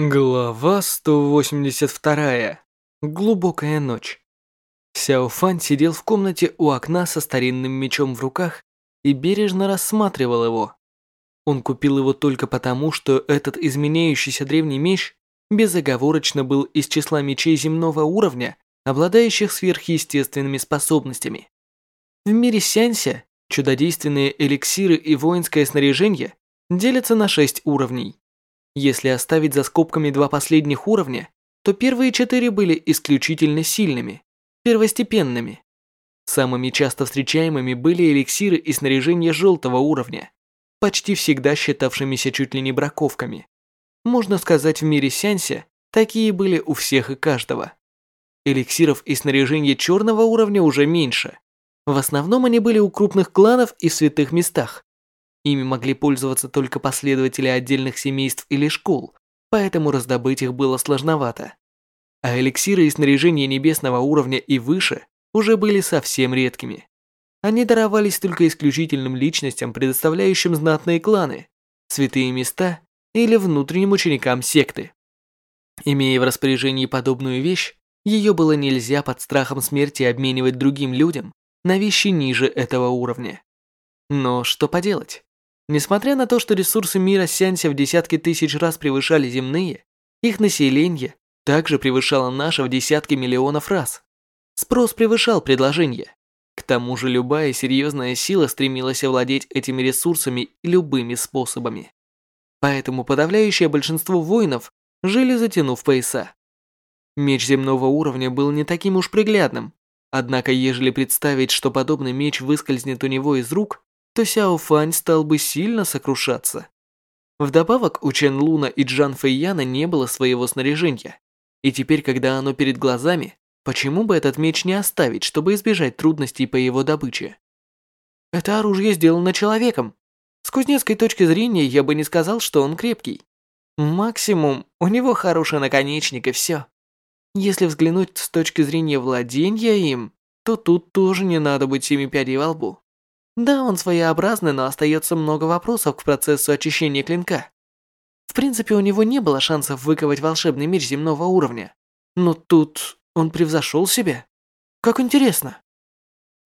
Глава 182. Глубокая ночь. Сяо Фань сидел в комнате у окна со старинным мечом в руках и бережно рассматривал его. Он купил его только потому, что этот изменяющийся древний меч безоговорочно был из числа мечей земного уровня, обладающих сверхъестественными способностями. В мире Сянься чудодейственные эликсиры и воинское снаряжение делятся на шесть уровней. Если оставить за скобками два последних уровня, то первые четыре были исключительно сильными, первостепенными. Самыми часто встречаемыми были эликсиры и снаряжение желтого уровня, почти всегда считавшимися чуть ли не браковками. Можно сказать, в мире Сянся такие были у всех и каждого. Эликсиров и снаряжения черного уровня уже меньше. В основном они были у крупных кланов и в святых местах. Ими могли пользоваться только последователи отдельных семейств или школ, поэтому раздобыть их было сложновато. А эликсиры и снаряжение небесного уровня и выше уже были совсем редкими. Они даровались только исключительным личностям, предоставляющим знатные кланы, святые места или внутренним ученикам секты. Имея в распоряжении подобную вещь, ее было нельзя под страхом смерти обменивать другим людям на вещи ниже этого уровня. Но что поделать? Несмотря на то, что ресурсы мира Сянься в десятки тысяч раз превышали земные, их население также превышало наше в десятки миллионов раз. Спрос превышал предложение. К тому же любая серьезная сила стремилась овладеть этими ресурсами любыми способами. Поэтому подавляющее большинство воинов жили затянув пояса. Меч земного уровня был не таким уж приглядным, однако ежели представить, что подобный меч выскользнет у него из рук, то Сяо Фань стал бы сильно сокрушаться. Вдобавок у Чен Луна и Джан Фэйяна не было своего снаряжения, и теперь, когда оно перед глазами, почему бы этот меч не оставить, чтобы избежать трудностей по его добыче? Это оружие сделано человеком. С кузнецкой точки зрения я бы не сказал, что он крепкий. Максимум, у него хороший наконечник и все. Если взглянуть с точки зрения владения им, то тут тоже не надо быть семи пядей во лбу. Да, он своеобразный, но остается много вопросов к процессу очищения клинка. В принципе, у него не было шансов выковать волшебный меч земного уровня. Но тут он превзошел себя. Как интересно.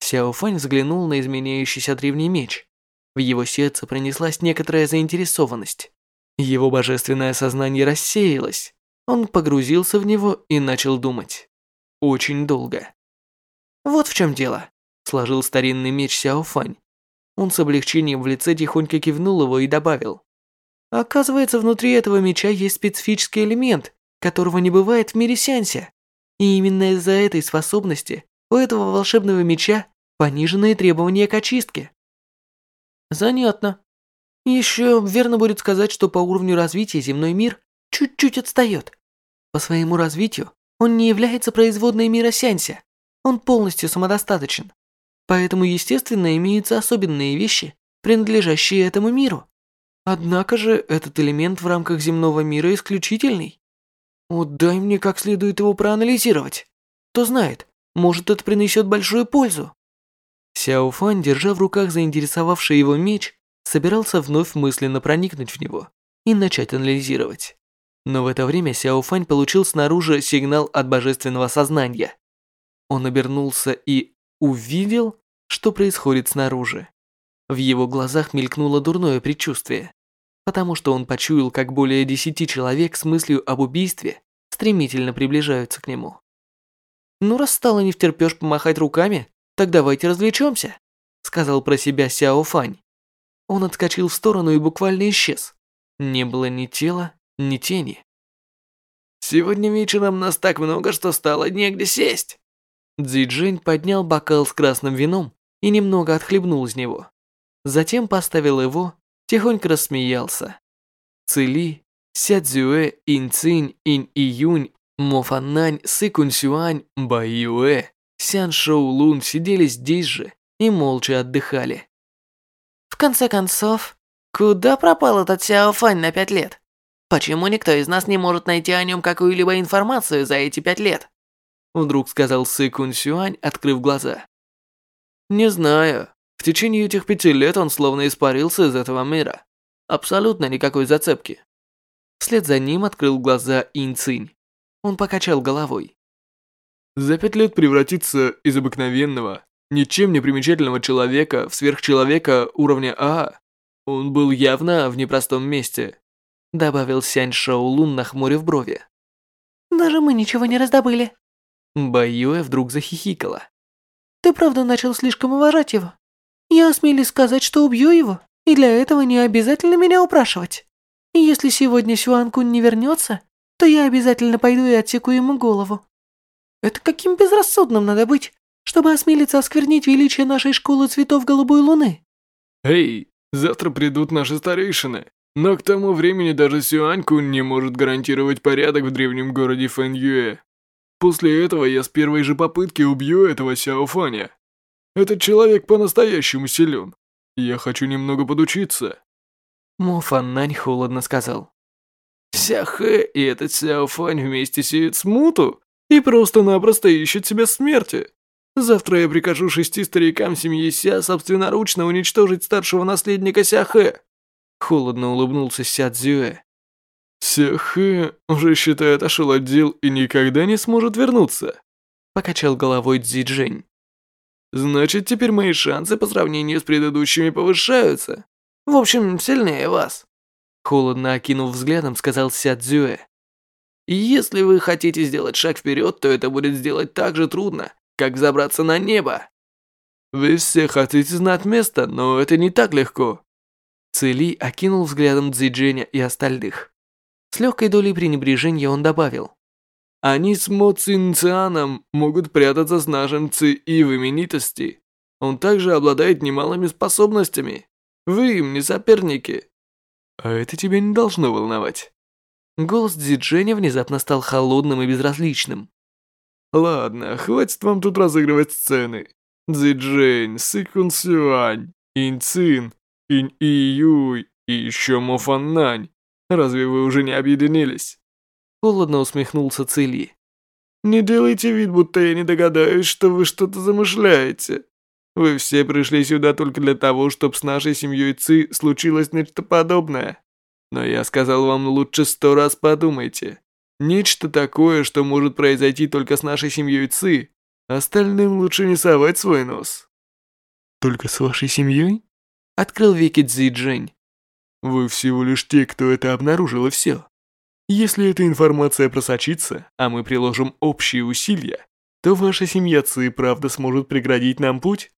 Сяо Фань взглянул на изменяющийся древний меч. В его сердце пронеслась некоторая заинтересованность. Его божественное сознание рассеялось. Он погрузился в него и начал думать. Очень долго. Вот в чем дело. Сложил старинный меч Сяо Фань. Он с облегчением в лице тихонько кивнул его и добавил. Оказывается, внутри этого меча есть специфический элемент, которого не бывает в мире Сянся. И именно из-за этой способности у этого волшебного меча пониженные требования к очистке. Занятно. Еще верно будет сказать, что по уровню развития земной мир чуть-чуть отстает. По своему развитию он не является производной мира Сянся. Он полностью самодостаточен. Поэтому, естественно, имеются особенные вещи, принадлежащие этому миру. Однако же этот элемент в рамках земного мира исключительный. Вот дай мне как следует его проанализировать. Кто знает, может это принесет большую пользу. Сяо Фан, держа в руках заинтересовавший его меч, собирался вновь мысленно проникнуть в него и начать анализировать. Но в это время Сяо Фань получил снаружи сигнал от божественного сознания. Он обернулся и увидел, что происходит снаружи. В его глазах мелькнуло дурное предчувствие, потому что он почуял, как более десяти человек с мыслью об убийстве стремительно приближаются к нему. «Ну, раз стало не втерпёшь помахать руками, так давайте развлечемся», сказал про себя Сяо Фань. Он отскочил в сторону и буквально исчез. Не было ни тела, ни тени. «Сегодня вечером нас так много, что стало негде сесть», Цзи поднял бокал с красным вином и немного отхлебнул из него. Затем поставил его, тихонько рассмеялся. Цили, Сядзюэ, Инцинь, Ин Июнь, Мофаннань, Сыкунсюань, Баюэ, Сян Шоу Лун сидели здесь же и молча отдыхали. В конце концов, куда пропал этот Сяо Фань на пять лет? Почему никто из нас не может найти о нем какую-либо информацию за эти пять лет? Вдруг сказал Сы Кун Сюань, открыв глаза. «Не знаю. В течение этих пяти лет он словно испарился из этого мира. Абсолютно никакой зацепки». Вслед за ним открыл глаза Инь Цинь. Он покачал головой. За пять лет превратиться из обыкновенного, ничем не примечательного человека в сверхчеловека уровня А. Он был явно в непростом месте. Добавил Сянь Шоу Лун, нахмурив брови. Даже мы ничего не раздобыли. Баюэ вдруг захихикала. Ты правда начал слишком уважать его? Я осмелюсь сказать, что убью его, и для этого не обязательно меня упрашивать. И если сегодня Сюан Кун не вернется, то я обязательно пойду и отсеку ему голову. Это каким безрассудным надо быть, чтобы осмелиться осквернить величие нашей школы цветов голубой луны? Эй, завтра придут наши старейшины. Но к тому времени даже Сюанькун не может гарантировать порядок в древнем городе Фэньюэ. После этого я с первой же попытки убью этого Сяофаня. Этот человек по-настоящему силен. Я хочу немного подучиться. Мо Фаннань холодно сказал. Сяхэ и этот Сяофань вместе сеют смуту и просто-напросто ищут себе смерти. Завтра я прикажу шести старикам семьи Ся собственноручно уничтожить старшего наследника Сяхэ. Холодно улыбнулся Ся Цзюэ. Сяхэ уже считает отошел от дел и никогда не сможет вернуться. Покачал головой Цзи Джень. Значит, теперь мои шансы по сравнению с предыдущими повышаются. В общем, сильнее вас. Холодно окинув взглядом, сказал Ся Цзюэ. Если вы хотите сделать шаг вперед, то это будет сделать так же трудно, как забраться на небо. Вы все хотите знать место, но это не так легко. Цели окинул взглядом Цзидженя и остальных. С легкой долей пренебрежения он добавил. Они с Мо Цинцианом могут прятаться с нашим Ци и в именитости. Он также обладает немалыми способностями. Вы им не соперники. А это тебя не должно волновать. Голос Дзидженя внезапно стал холодным и безразличным. Ладно, хватит вам тут разыгрывать сцены. Дзиджень, Сыкун Сюань, Инь Цин, Инь Июй и еще Мо Фаннань. Разве вы уже не объединились?» Холодно усмехнулся Цили. «Не делайте вид, будто я не догадаюсь, что вы что-то замышляете. Вы все пришли сюда только для того, чтобы с нашей семьей Ци случилось нечто подобное. Но я сказал вам лучше сто раз подумайте. Нечто такое, что может произойти только с нашей семьей Ци. Остальным лучше не совать свой нос». «Только с вашей семьей?» Открыл веки Цзи Джень. Вы всего лишь те, кто это обнаружил и все. Если эта информация просочится, а мы приложим общие усилия, то ваша семья Ци правда сможет преградить нам путь?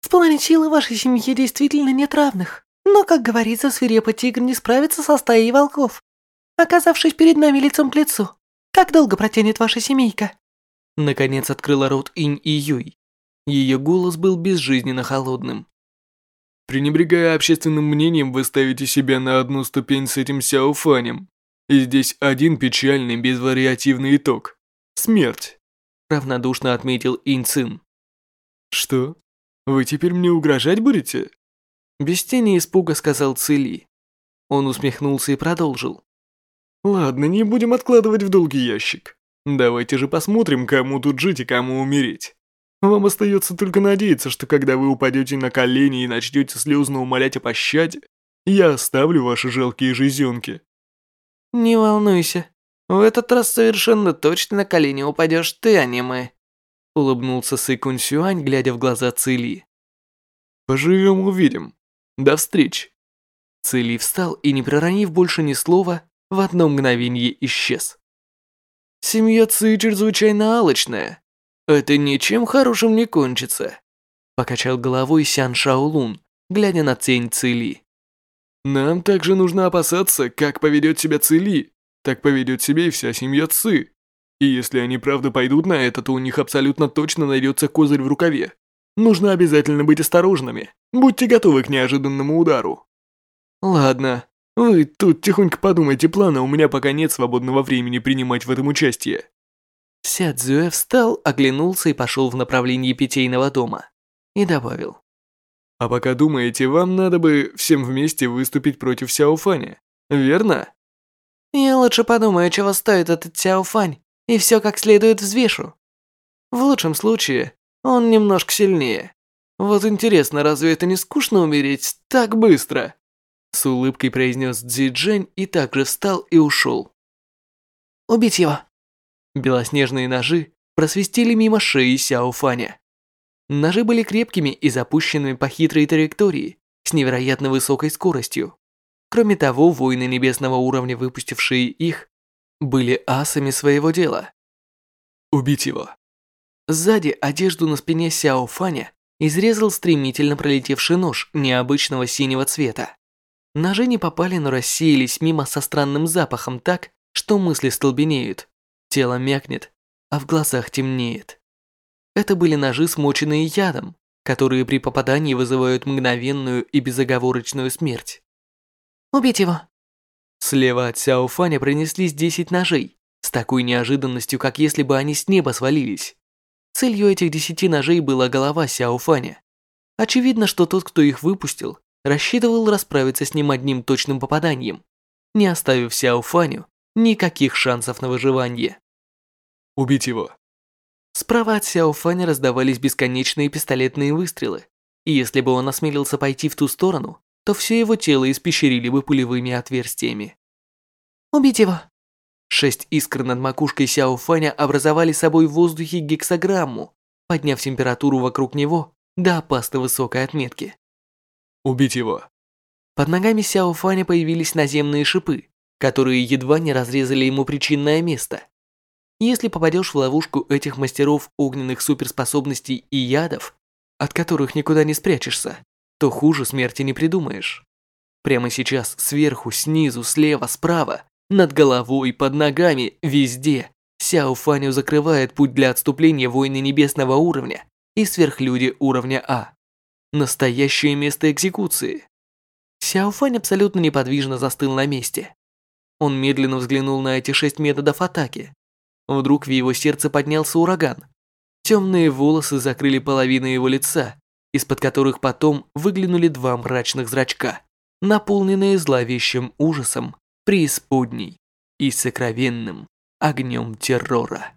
В плане силы вашей семьи действительно нет равных. Но, как говорится, свирепый тигр не справится со стаей волков. Оказавшись перед нами лицом к лицу, как долго протянет ваша семейка? Наконец открыла рот Инь и Юй. Ее голос был безжизненно холодным. Пренебрегая общественным мнением, вы ставите себя на одну ступень с этим Сяофанем. И здесь один печальный безвариативный итог. Смерть. Равнодушно отметил Инцин. Что? Вы теперь мне угрожать будете? Без тени испуга сказал Цили. Он усмехнулся и продолжил. Ладно, не будем откладывать в долгий ящик. Давайте же посмотрим, кому тут жить и кому умереть. Вам остается только надеяться, что когда вы упадете на колени и начнете слезно умолять о пощаде, я оставлю ваши жалкие жизенки. Не волнуйся, в этот раз совершенно точно на колени упадешь ты, а не мы. Улыбнулся Сэкун Сюань, глядя в глаза Цили. Поживем увидим. До встречи. Цили встал и, не проронив больше ни слова, в одно мгновение исчез. Семья Ци чрезвычайно алчная. Это ничем хорошим не кончится. Покачал головой Сян Шаолун, глядя на тень Цили. Нам также нужно опасаться, как поведет себя Цили, так поведет себя и вся семья Ци. И если они правда пойдут на это, то у них абсолютно точно найдется козырь в рукаве. Нужно обязательно быть осторожными. Будьте готовы к неожиданному удару. Ладно, вы тут тихонько подумайте планы, у меня пока нет свободного времени принимать в этом участие. Ся Цзюэ встал, оглянулся и пошел в направлении питейного дома. И добавил. «А пока думаете, вам надо бы всем вместе выступить против Сяофаня, верно?» «Я лучше подумаю, чего стоит этот Сяофань, и все как следует взвешу. В лучшем случае, он немножко сильнее. Вот интересно, разве это не скучно умереть так быстро?» С улыбкой произнес Цзи и также встал и ушел. «Убить его!» Белоснежные ножи просвистели мимо шеи Сяо Фаня. Ножи были крепкими и запущенными по хитрой траектории, с невероятно высокой скоростью. Кроме того, воины небесного уровня, выпустившие их, были асами своего дела. Убить его. Сзади одежду на спине Сяо Фаня изрезал стремительно пролетевший нож необычного синего цвета. Ножи не попали, но рассеялись мимо со странным запахом так, что мысли столбенеют, тело мякнет, а в глазах темнеет. Это были ножи, смоченные ядом, которые при попадании вызывают мгновенную и безоговорочную смерть. «Убить его!» Слева от Сяо Фаня принеслись 10 ножей, с такой неожиданностью, как если бы они с неба свалились. Целью этих десяти ножей была голова Сяо Фаня. Очевидно, что тот, кто их выпустил, рассчитывал расправиться с ним одним точным попаданием, не оставив Сяо Фаню никаких шансов на выживание. Убить его. Справа от Сяо Фаня раздавались бесконечные пистолетные выстрелы, и если бы он осмелился пойти в ту сторону, то все его тело испещрили бы пулевыми отверстиями. «Убить его!» Шесть искр над макушкой Сяо Фаня образовали собой в воздухе гексограмму, подняв температуру вокруг него до опасно высокой отметки. Убить его. Под ногами Сяо Фаня появились наземные шипы, которые едва не разрезали ему причинное место. Если попадешь в ловушку этих мастеров огненных суперспособностей и ядов, от которых никуда не спрячешься, то хуже смерти не придумаешь. Прямо сейчас сверху, снизу, слева, справа, над головой, под ногами, везде Сяо Фаню закрывает путь для отступления войны небесного уровня и сверхлюди уровня А. Настоящее место экзекуции. Сяо Фань абсолютно неподвижно застыл на месте. Он медленно взглянул на эти шесть методов атаки. Вдруг в его сердце поднялся ураган. Темные волосы закрыли половину его лица, из-под которых потом выглянули два мрачных зрачка, наполненные зловещим ужасом, преисподней и сокровенным огнем террора.